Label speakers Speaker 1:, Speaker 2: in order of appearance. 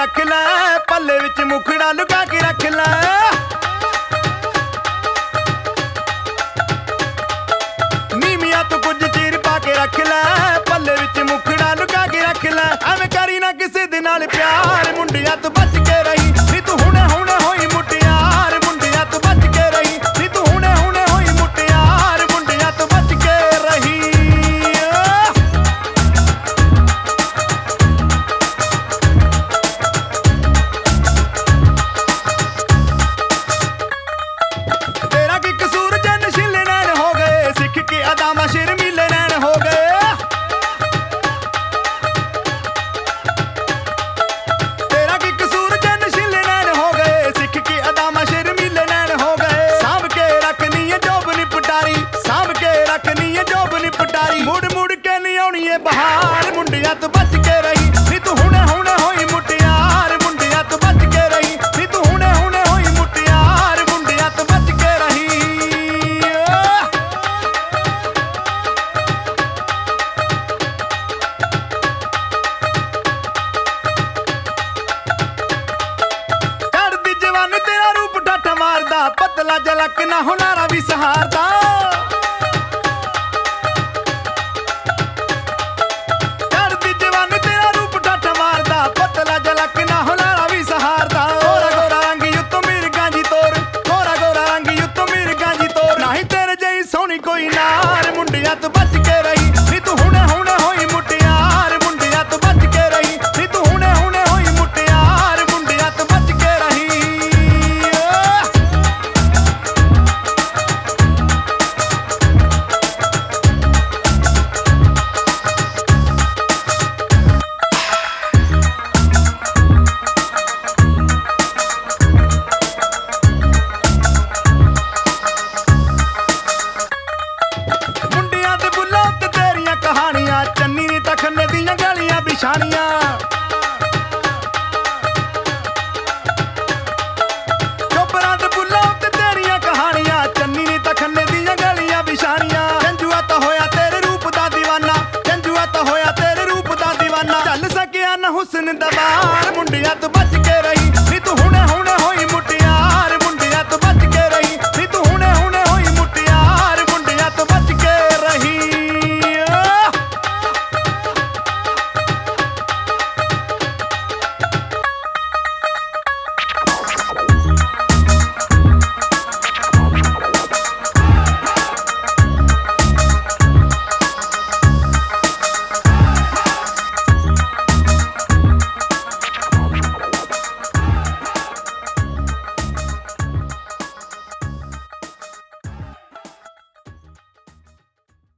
Speaker 1: ਰੱਖ ਲੈ, ਪੱਲੇ ਵਿੱਚ ਮੁਖੜਾ ਲੁਕਾ ਕੇ ਰੱਖ ਲੈ। ਰੱਖ ਲੈ, ਪੱਲੇ ਵਿੱਚ ਮੁਖੜਾ ਲੁਕਾ ਕੇ ਰੱਖ ਲੈ। ਐਵੇਂ ਕਰੀ ਨਾ ਕਿਸੇ ਦੇ ਨਾਲ ਪਿਆਰ, ਮੁੰਡਿਆਂ ਤੋਂ ਬਚ ਪਤਲਾ ਜਲਕ ਨਾ ਹੁਨਾਰਾ ਵੀ ਸਹਾਰਦਾ। ਚੜਦੀ ਜਵਾਨੀ ਤੇਰਾ ਰੂਪ ਠੱਠ ਮਾਰਦਾ। ਪਤਲਾ ਜਲਕ ਨਾ ਹੁਨਾਰਾ ਵੀ ਸਹਾਰਦਾ। ਗੋਰਾ ਗੋਰਾ ਰੰਗ ਉੱਤੋਂ ਮਿਰਗਾਂ ਜੀ ਤੋਰ। ਗੋਰਾ ਗੋਰਾ ਰੰਗ ਉੱਤੋਂ ਮਿਰਗਾਂ ਜੀ ਤੋਰ। ਨਹੀਂ ਤੇਰੇ ਜਈ ਸੋਹਣੀ ਕੋਈ ਨਾਰ। ਮੁੰਡਿਆਂ ਤੋਂ ਬਚ ਕੇ ਨਿਸ਼ਾਨੀਆਂ ਤੇਰੀਆਂ ਕਹਾਣੀਆਂ, ਚੰਨੀ ਨੇ ਤਾਂ ਦੀਆਂ ਗਲੀਆਂ ਵਿਸ਼ਾਨੀਆਂ ਚੰਜੂਆ ਹੋਇਆ ਤੇਰੇ ਰੂਪ ਦਾ دیਵਾਨਾ ਚੰਜੂਆ ਹੋਇਆ ਤੇਰੇ ਰੂਪ ਦਾ دیਵਾਨਾ ਚੱਲ ਸਕਿਆ ਨਾ ਹੁਸਨ ਦਾ ਮੁੰਡਿਆਂ ਤੋਂ ਬਚ ਕੇ ਰਹੀ, ਨੀ ਤੂੰ ਹੁਣ